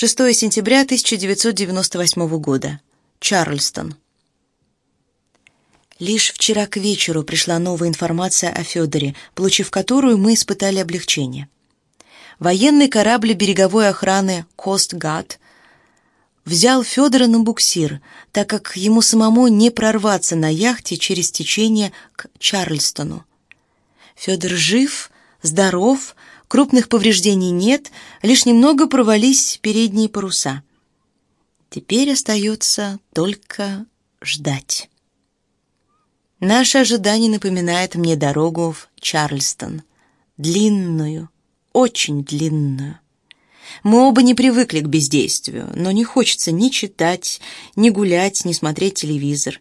6 сентября 1998 года. Чарльстон. Лишь вчера к вечеру пришла новая информация о Федоре, получив которую мы испытали облегчение. Военный корабль береговой охраны «Костгад» взял Федора на буксир, так как ему самому не прорваться на яхте через течение к Чарльстону. Федор жив, здоров, крупных повреждений нет, лишь немного провались передние паруса. Теперь остается только ждать. Наше ожидание напоминает мне дорогу в Чарльстон. Длинную, очень длинную. Мы оба не привыкли к бездействию, но не хочется ни читать, ни гулять, ни смотреть телевизор.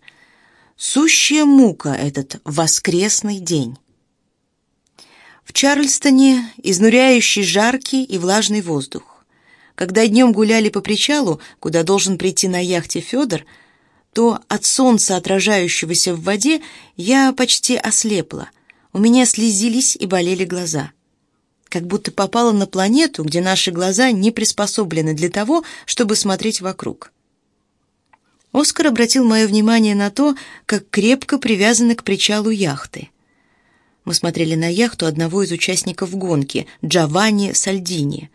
Сущая мука этот воскресный день. Чарльстоне изнуряющий жаркий и влажный воздух. Когда днем гуляли по причалу, куда должен прийти на яхте Федор, то от солнца, отражающегося в воде, я почти ослепла. У меня слезились и болели глаза. Как будто попала на планету, где наши глаза не приспособлены для того, чтобы смотреть вокруг. Оскар обратил мое внимание на то, как крепко привязаны к причалу яхты. Мы смотрели на яхту одного из участников гонки, Джованни Сальдини.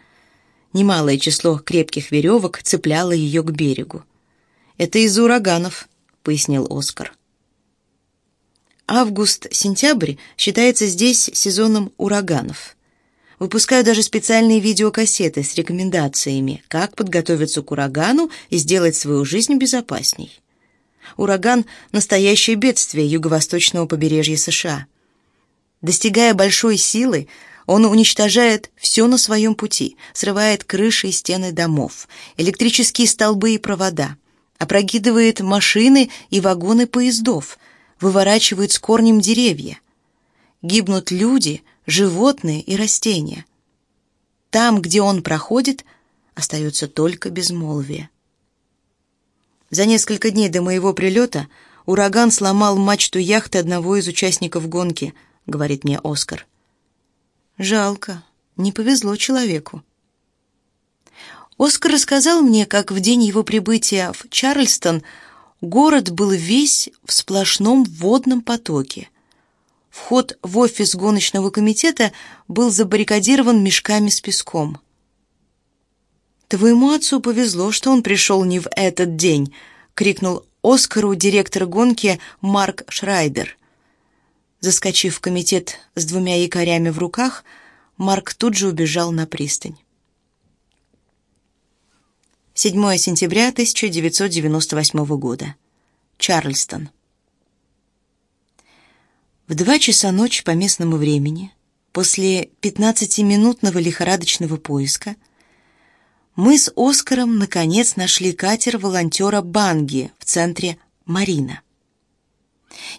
Немалое число крепких веревок цепляло ее к берегу. Это из-за ураганов, пояснил Оскар. Август-сентябрь считается здесь сезоном ураганов. Выпускают даже специальные видеокассеты с рекомендациями, как подготовиться к урагану и сделать свою жизнь безопасней. Ураган — настоящее бедствие юго-восточного побережья США. Достигая большой силы, он уничтожает все на своем пути, срывает крыши и стены домов, электрические столбы и провода, опрокидывает машины и вагоны поездов, выворачивает с корнем деревья. Гибнут люди, животные и растения. Там, где он проходит, остается только безмолвие. За несколько дней до моего прилета ураган сломал мачту яхты одного из участников гонки, говорит мне Оскар. Жалко, не повезло человеку. Оскар рассказал мне, как в день его прибытия в Чарльстон город был весь в сплошном водном потоке. Вход в офис гоночного комитета был забаррикадирован мешками с песком. «Твоему отцу повезло, что он пришел не в этот день», — крикнул Оскару директор гонки Марк Шрайдер. Заскочив в комитет с двумя якорями в руках, Марк тут же убежал на пристань. 7 сентября 1998 года. Чарльстон. В два часа ночи по местному времени, после 15-минутного лихорадочного поиска, мы с Оскаром наконец нашли катер волонтера Банги в центре Марина.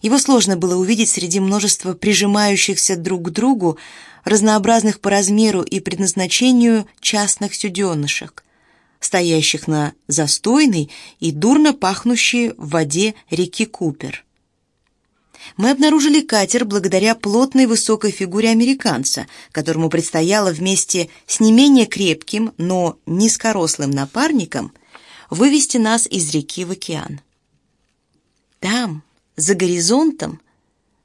Его сложно было увидеть среди множества прижимающихся друг к другу разнообразных по размеру и предназначению частных суденышек – стоящих на застойной и дурно пахнущей в воде реки Купер. Мы обнаружили катер благодаря плотной высокой фигуре американца, которому предстояло вместе с не менее крепким, но низкорослым напарником вывести нас из реки в океан. Там, за горизонтом,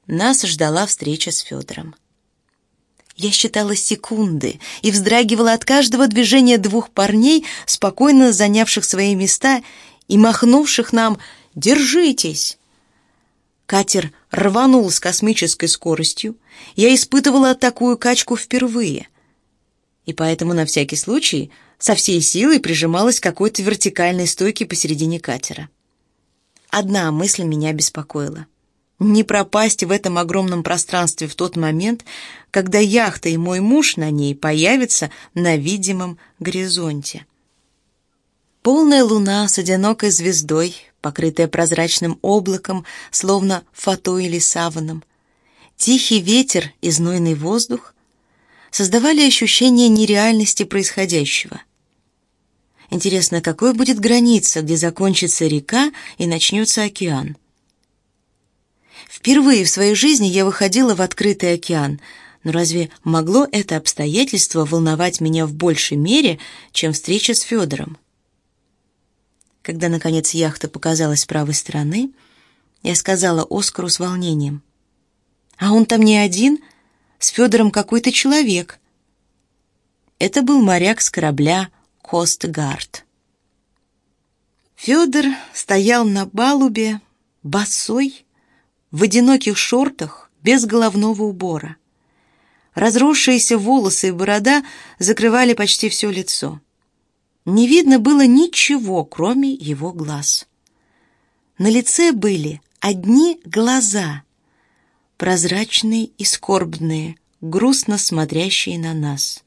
нас ждала встреча с Федором. Я считала секунды и вздрагивала от каждого движения двух парней, спокойно занявших свои места и махнувших нам «Держитесь!». Катер рванул с космической скоростью. Я испытывала такую качку впервые. И поэтому на всякий случай со всей силой прижималась к какой-то вертикальной стойке посередине катера. Одна мысль меня беспокоила — не пропасть в этом огромном пространстве в тот момент, когда яхта и мой муж на ней появятся на видимом горизонте. Полная луна с одинокой звездой, покрытая прозрачным облаком, словно фатой или саваном, тихий ветер и знойный воздух создавали ощущение нереальности происходящего. Интересно, какой будет граница, где закончится река и начнется океан? Впервые в своей жизни я выходила в открытый океан. Но разве могло это обстоятельство волновать меня в большей мере, чем встреча с Федором? Когда, наконец, яхта показалась с правой стороны, я сказала Оскару с волнением. «А он там не один, с Федором какой-то человек». Это был моряк с корабля «Костгард». Федор стоял на балубе, босой, в одиноких шортах, без головного убора. Разросшиеся волосы и борода закрывали почти все лицо. Не видно было ничего, кроме его глаз. На лице были одни глаза, прозрачные и скорбные, грустно смотрящие на нас.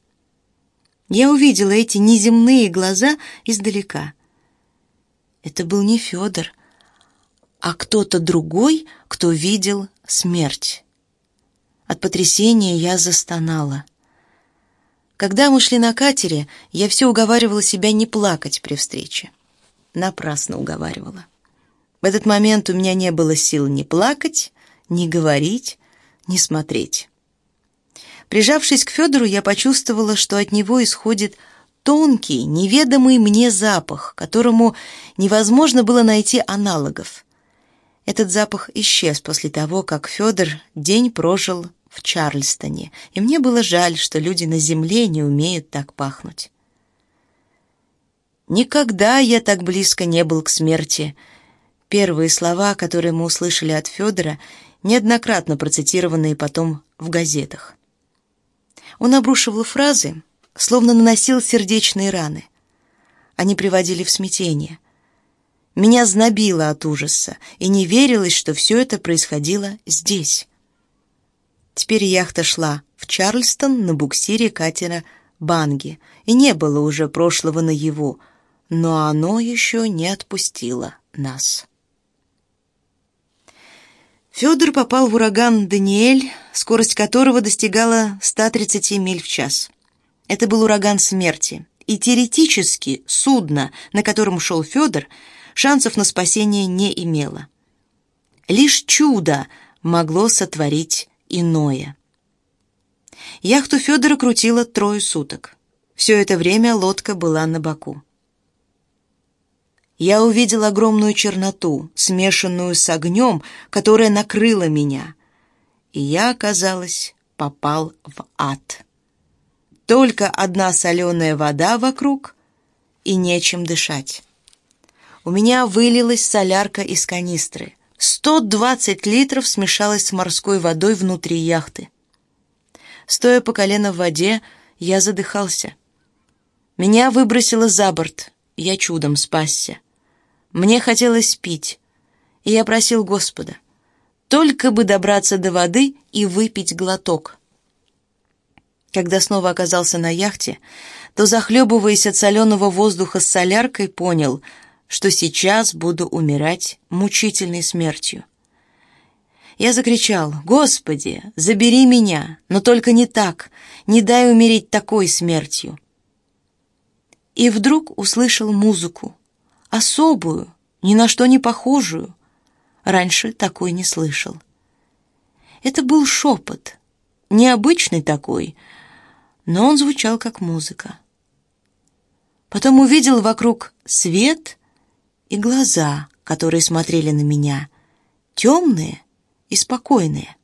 Я увидела эти неземные глаза издалека. Это был не Федор, а кто-то другой, кто видел смерть. От потрясения я застонала. Когда мы шли на катере, я все уговаривала себя не плакать при встрече. Напрасно уговаривала. В этот момент у меня не было сил ни плакать, ни говорить, ни смотреть. Прижавшись к Федору, я почувствовала, что от него исходит тонкий, неведомый мне запах, которому невозможно было найти аналогов. Этот запах исчез после того, как Федор день прожил в Чарльстоне, и мне было жаль, что люди на земле не умеют так пахнуть. Никогда я так близко не был к смерти. Первые слова, которые мы услышали от Федора, неоднократно процитированные потом в газетах. Он обрушивал фразы, словно наносил сердечные раны. Они приводили в смятение. Меня знобило от ужаса, и не верилось, что все это происходило здесь. Теперь яхта шла в Чарльстон на буксире катера «Банги», и не было уже прошлого наяву, но оно еще не отпустило нас. Федор попал в ураган «Даниэль», скорость которого достигала 130 миль в час. Это был ураган смерти, и теоретически судно, на котором шел Федор, шансов на спасение не имело. Лишь чудо могло сотворить иное. Яхту Федора крутило трое суток. Все это время лодка была на боку. Я увидел огромную черноту, смешанную с огнем, которая накрыла меня, и я, казалось, попал в ад. Только одна соленая вода вокруг и нечем дышать. У меня вылилась солярка из канистры. 120 литров смешалось с морской водой внутри яхты. Стоя по колено в воде, я задыхался. Меня выбросило за борт, я чудом спасся. Мне хотелось пить, и я просил Господа, только бы добраться до воды и выпить глоток. Когда снова оказался на яхте, то, захлебываясь от соленого воздуха с соляркой, понял — что сейчас буду умирать мучительной смертью. Я закричал, «Господи, забери меня, но только не так, не дай умереть такой смертью». И вдруг услышал музыку, особую, ни на что не похожую. Раньше такой не слышал. Это был шепот, необычный такой, но он звучал как музыка. Потом увидел вокруг свет и глаза, которые смотрели на меня, темные и спокойные.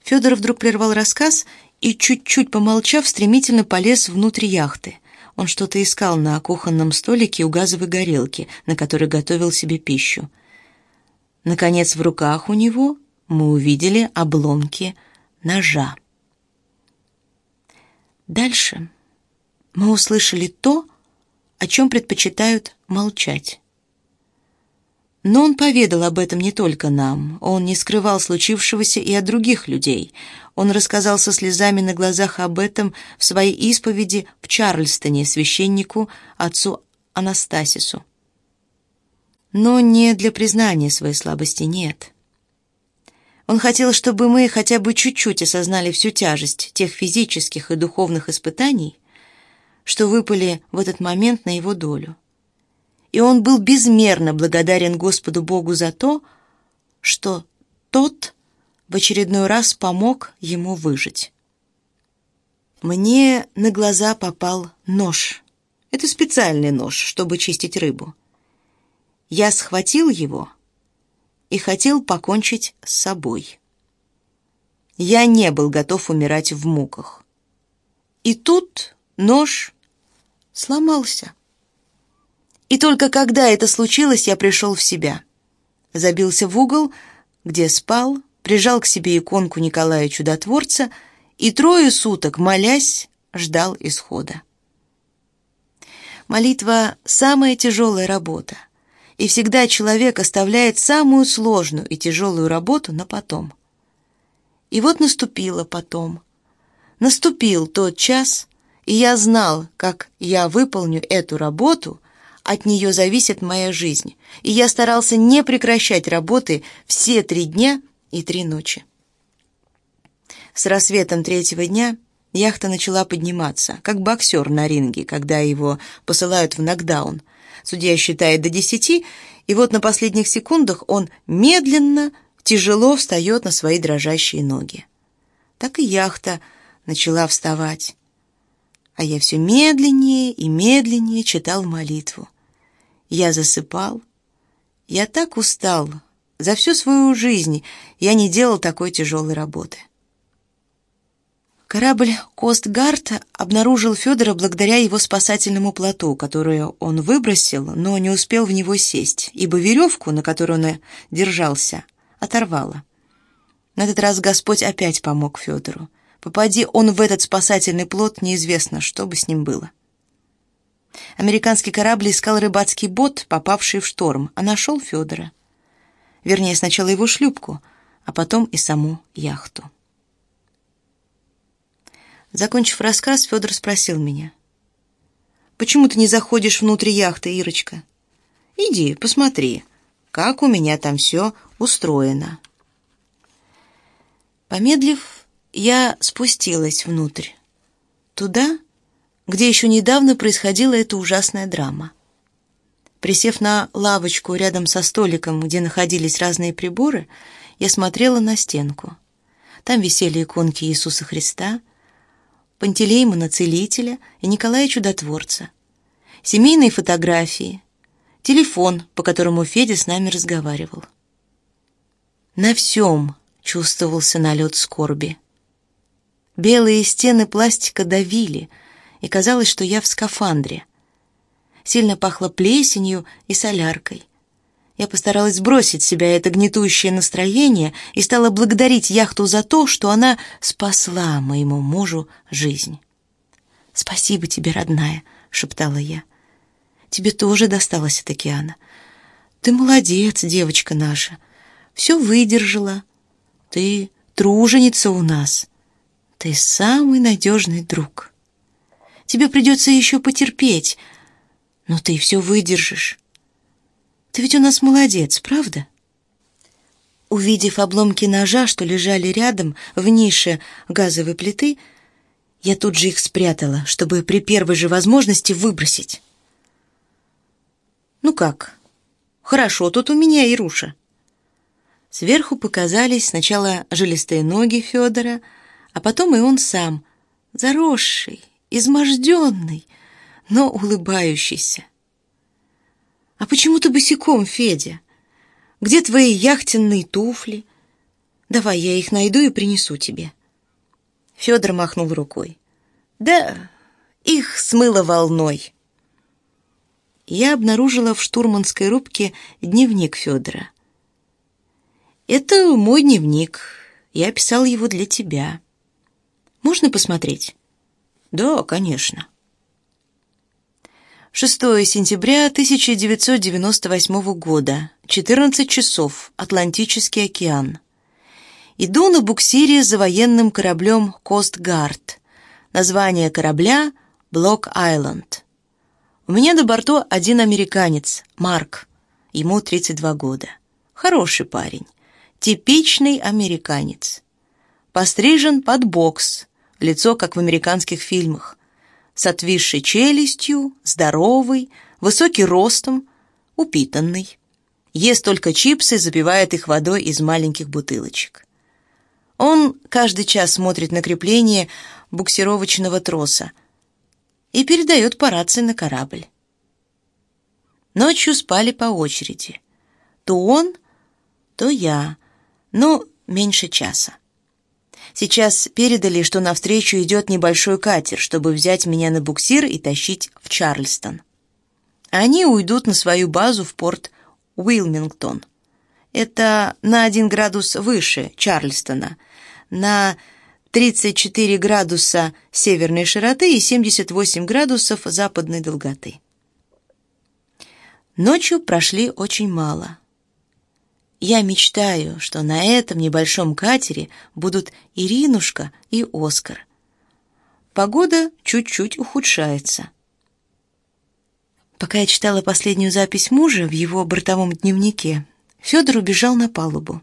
Федор вдруг прервал рассказ и, чуть-чуть помолчав, стремительно полез внутрь яхты. Он что-то искал на кухонном столике у газовой горелки, на которой готовил себе пищу. Наконец, в руках у него мы увидели обломки ножа. Дальше мы услышали то, о чем предпочитают молчать. Но он поведал об этом не только нам, он не скрывал случившегося и от других людей. Он рассказал со слезами на глазах об этом в своей исповеди в Чарльстоне священнику отцу Анастасису. Но не для признания своей слабости, нет. Он хотел, чтобы мы хотя бы чуть-чуть осознали всю тяжесть тех физических и духовных испытаний, что выпали в этот момент на его долю. И он был безмерно благодарен Господу Богу за то, что тот в очередной раз помог ему выжить. Мне на глаза попал нож. Это специальный нож, чтобы чистить рыбу. Я схватил его и хотел покончить с собой. Я не был готов умирать в муках. И тут нож сломался. И только когда это случилось, я пришел в себя. Забился в угол, где спал, прижал к себе иконку Николая Чудотворца и трое суток, молясь, ждал исхода. Молитва — самая тяжелая работа, и всегда человек оставляет самую сложную и тяжелую работу на потом. И вот наступило потом. Наступил тот час, и я знал, как я выполню эту работу, от нее зависит моя жизнь, и я старался не прекращать работы все три дня и три ночи. С рассветом третьего дня яхта начала подниматься, как боксер на ринге, когда его посылают в нокдаун. Судья считает до десяти, и вот на последних секундах он медленно, тяжело встает на свои дрожащие ноги. Так и яхта начала вставать а я все медленнее и медленнее читал молитву. Я засыпал. Я так устал. За всю свою жизнь я не делал такой тяжелой работы. Корабль «Костгард» обнаружил Федора благодаря его спасательному плоту, который он выбросил, но не успел в него сесть, ибо веревку, на которой он держался, оторвало. На этот раз Господь опять помог Федору. Попади он в этот спасательный плот, неизвестно, что бы с ним было. Американский корабль искал рыбацкий бот, попавший в шторм, а нашел Федора. Вернее, сначала его шлюпку, а потом и саму яхту. Закончив рассказ, Федор спросил меня. «Почему ты не заходишь внутрь яхты, Ирочка? Иди, посмотри, как у меня там все устроено». Помедлив, я спустилась внутрь. Туда, где еще недавно происходила эта ужасная драма. Присев на лавочку рядом со столиком, где находились разные приборы, я смотрела на стенку. Там висели иконки Иисуса Христа, Пантелеймона Целителя и Николая Чудотворца, семейные фотографии, телефон, по которому Федя с нами разговаривал. На всем чувствовался налет скорби. Белые стены пластика давили, и казалось, что я в скафандре. Сильно пахло плесенью и соляркой. Я постаралась сбросить с себя это гнетущее настроение и стала благодарить яхту за то, что она спасла моему мужу жизнь. «Спасибо тебе, родная», — шептала я. «Тебе тоже досталось от океана. Ты молодец, девочка наша. Все выдержала. Ты труженица у нас. Ты самый надежный друг. Тебе придется еще потерпеть, но ты все выдержишь. Ты ведь у нас молодец, правда? Увидев обломки ножа, что лежали рядом в нише газовой плиты, я тут же их спрятала, чтобы при первой же возможности выбросить. Ну как? Хорошо тут у меня, Ируша. Сверху показались сначала жилистые ноги Федора, а потом и он сам, заросший, изможденный, но улыбающийся. «А почему ты босиком, Федя? Где твои яхтенные туфли? Давай я их найду и принесу тебе». Федор махнул рукой. «Да, их смыло волной». Я обнаружила в штурманской рубке дневник Федора. «Это мой дневник. Я писал его для тебя». Можно посмотреть? Да, конечно. 6 сентября 1998 года, 14 часов, Атлантический океан. Иду на буксире за военным кораблем «Костгард». Название корабля «Блок-Айленд». У меня на борту один американец, Марк. Ему 32 года. Хороший парень. Типичный американец. Пострижен под бокс, лицо, как в американских фильмах, с отвисшей челюстью, здоровый, высокий ростом, упитанный. Ест только чипсы, запивает их водой из маленьких бутылочек. Он каждый час смотрит на крепление буксировочного троса и передает по рации на корабль. Ночью спали по очереди. То он, то я, но меньше часа. Сейчас передали, что навстречу идет небольшой катер, чтобы взять меня на буксир и тащить в Чарльстон. Они уйдут на свою базу в порт Уилмингтон. Это на один градус выше Чарльстона, на 34 градуса северной широты и 78 градусов западной долготы. Ночью прошли очень мало. Я мечтаю, что на этом небольшом катере будут Иринушка и Оскар. Погода чуть-чуть ухудшается. Пока я читала последнюю запись мужа в его бортовом дневнике, Федор убежал на палубу.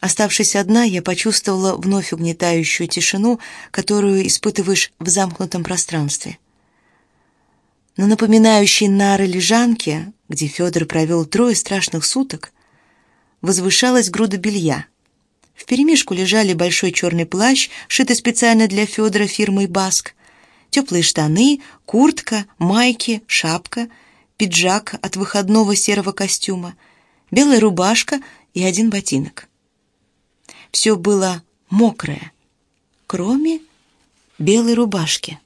Оставшись одна, я почувствовала вновь угнетающую тишину, которую испытываешь в замкнутом пространстве. На напоминающей нары лежанке, где Федор провел трое страшных суток, возвышалась груда белья. Вперемешку лежали большой черный плащ, шитый специально для Федора фирмой «Баск», теплые штаны, куртка, майки, шапка, пиджак от выходного серого костюма, белая рубашка и один ботинок. Все было мокрое, кроме белой рубашки.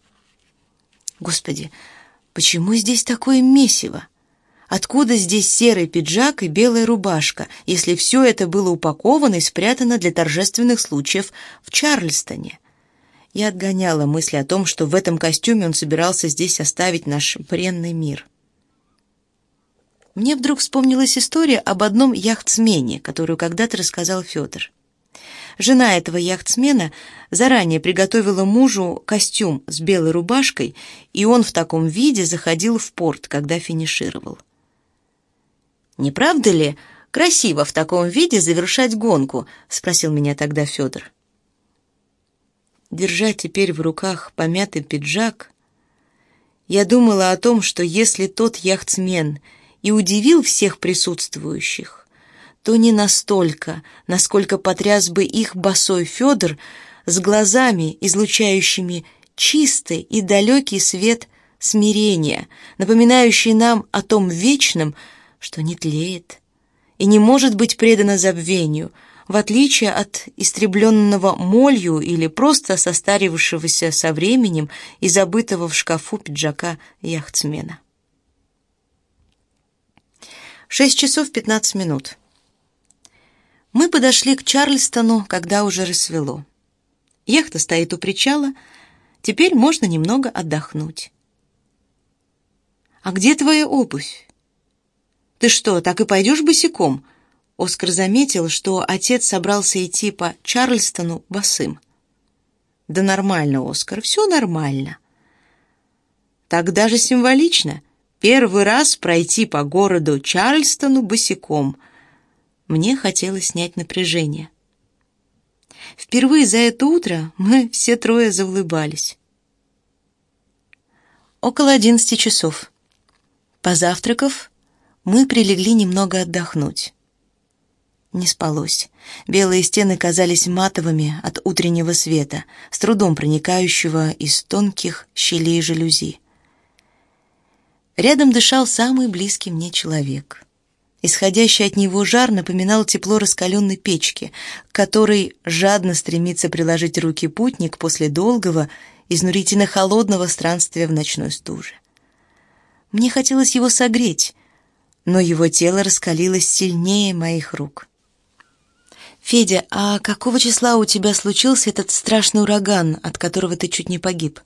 Господи, Почему здесь такое месиво? Откуда здесь серый пиджак и белая рубашка, если все это было упаковано и спрятано для торжественных случаев в Чарльстоне? Я отгоняла мысли о том, что в этом костюме он собирался здесь оставить наш бренный мир. Мне вдруг вспомнилась история об одном яхтсмене, которую когда-то рассказал Федор. Жена этого яхтсмена заранее приготовила мужу костюм с белой рубашкой, и он в таком виде заходил в порт, когда финишировал. «Не правда ли красиво в таком виде завершать гонку?» — спросил меня тогда Федор. Держа теперь в руках помятый пиджак, я думала о том, что если тот яхтсмен и удивил всех присутствующих, то не настолько, насколько потряс бы их босой Федор с глазами, излучающими чистый и далекий свет смирения, напоминающий нам о том вечном, что не тлеет и не может быть предано забвению, в отличие от истребленного молью или просто состарившегося со временем и забытого в шкафу пиджака яхтсмена. Шесть часов пятнадцать минут. Мы подошли к Чарльстону, когда уже рассвело. Яхта стоит у причала, теперь можно немного отдохнуть. «А где твоя обувь?» «Ты что, так и пойдешь босиком?» Оскар заметил, что отец собрался идти по Чарльстону босым. «Да нормально, Оскар, все нормально». «Так даже символично. Первый раз пройти по городу Чарльстону босиком», мне хотелось снять напряжение. Впервые за это утро мы все трое заулыбались. Около одиннадцати часов. Позавтракав, мы прилегли немного отдохнуть. Не спалось. Белые стены казались матовыми от утреннего света, с трудом проникающего из тонких щелей жалюзи. Рядом дышал самый близкий мне человек. Исходящий от него жар напоминал тепло раскаленной печки, к которой жадно стремится приложить руки путник после долгого, изнурительно холодного странствия в ночной стуже. Мне хотелось его согреть, но его тело раскалилось сильнее моих рук. «Федя, а какого числа у тебя случился этот страшный ураган, от которого ты чуть не погиб?»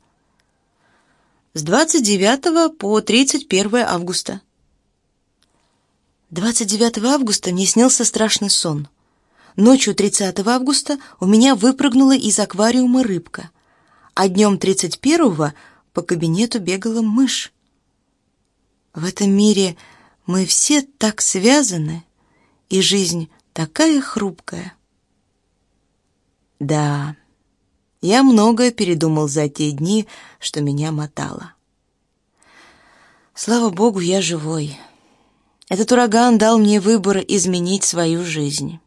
«С 29 по 31 августа», 29 августа мне снился страшный сон. Ночью 30 августа у меня выпрыгнула из аквариума рыбка, а днем 31 по кабинету бегала мышь. В этом мире мы все так связаны, и жизнь такая хрупкая. Да, я многое передумал за те дни, что меня мотало. Слава богу, я живой. Этот ураган дал мне выбор изменить свою жизнь.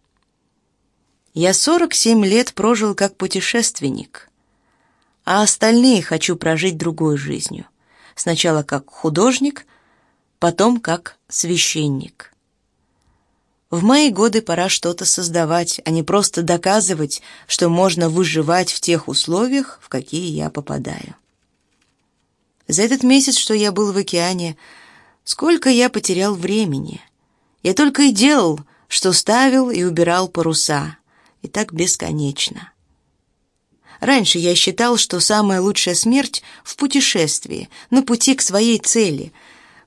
Я 47 лет прожил как путешественник, а остальные хочу прожить другой жизнью. Сначала как художник, потом как священник. В мои годы пора что-то создавать, а не просто доказывать, что можно выживать в тех условиях, в какие я попадаю. За этот месяц, что я был в океане, сколько я потерял времени. Я только и делал, что ставил и убирал паруса, и так бесконечно. Раньше я считал, что самая лучшая смерть в путешествии, на пути к своей цели,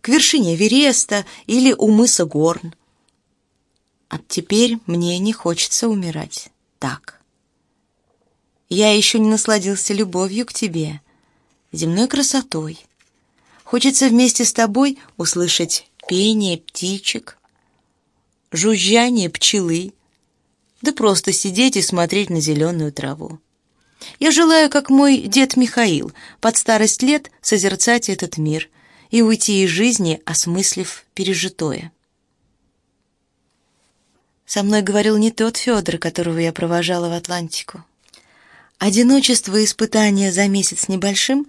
к вершине Вереста или у мыса Горн. А теперь мне не хочется умирать так. Я еще не насладился любовью к тебе, земной красотой. Хочется вместе с тобой услышать пение птичек, жужжание пчелы, да просто сидеть и смотреть на зеленую траву. Я желаю, как мой дед Михаил, под старость лет созерцать этот мир и уйти из жизни, осмыслив пережитое. Со мной говорил не тот Федор, которого я провожала в Атлантику. Одиночество и испытания за месяц небольшим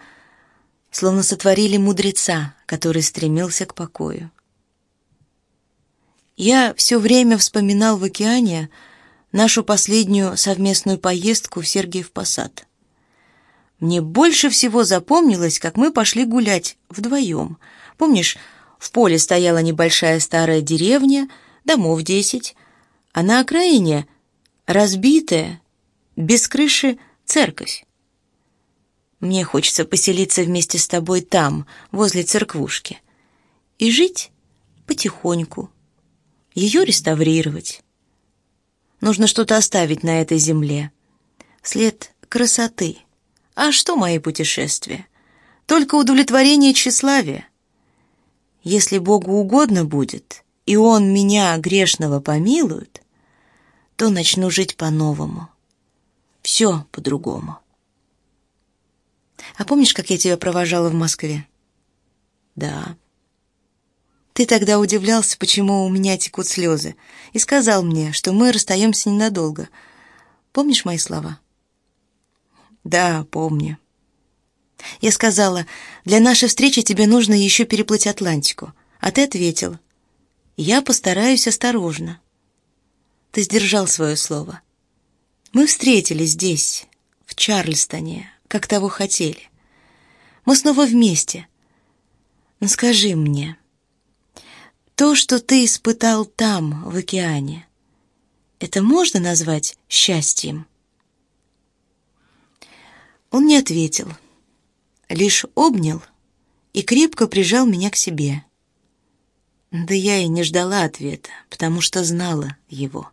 словно сотворили мудреца, который стремился к покою. Я все время вспоминал в океане нашу последнюю совместную поездку в Сергиев Посад. Мне больше всего запомнилось, как мы пошли гулять вдвоем. Помнишь, в поле стояла небольшая старая деревня, домов десять, а на окраине разбитая, без крыши церковь. Мне хочется поселиться вместе с тобой там, возле церквушки, и жить потихоньку, ее реставрировать. Нужно что-то оставить на этой земле. След красоты. А что мои путешествия? Только удовлетворение тщеславия. Если Богу угодно будет, и Он меня, грешного, помилует, то начну жить по-новому. Все по-другому. А помнишь, как я тебя провожала в Москве? Да. Ты тогда удивлялся, почему у меня текут слезы, и сказал мне, что мы расстаемся ненадолго. Помнишь мои слова? Да, помню. Я сказала, для нашей встречи тебе нужно еще переплыть Атлантику. А ты ответил, я постараюсь осторожно. Ты сдержал свое слово. Мы встретились здесь, в Чарльстоне, как того хотели. Мы снова вместе. Но скажи мне, то, что ты испытал там, в океане, это можно назвать счастьем? Он не ответил, лишь обнял и крепко прижал меня к себе. Да я и не ждала ответа, потому что знала его.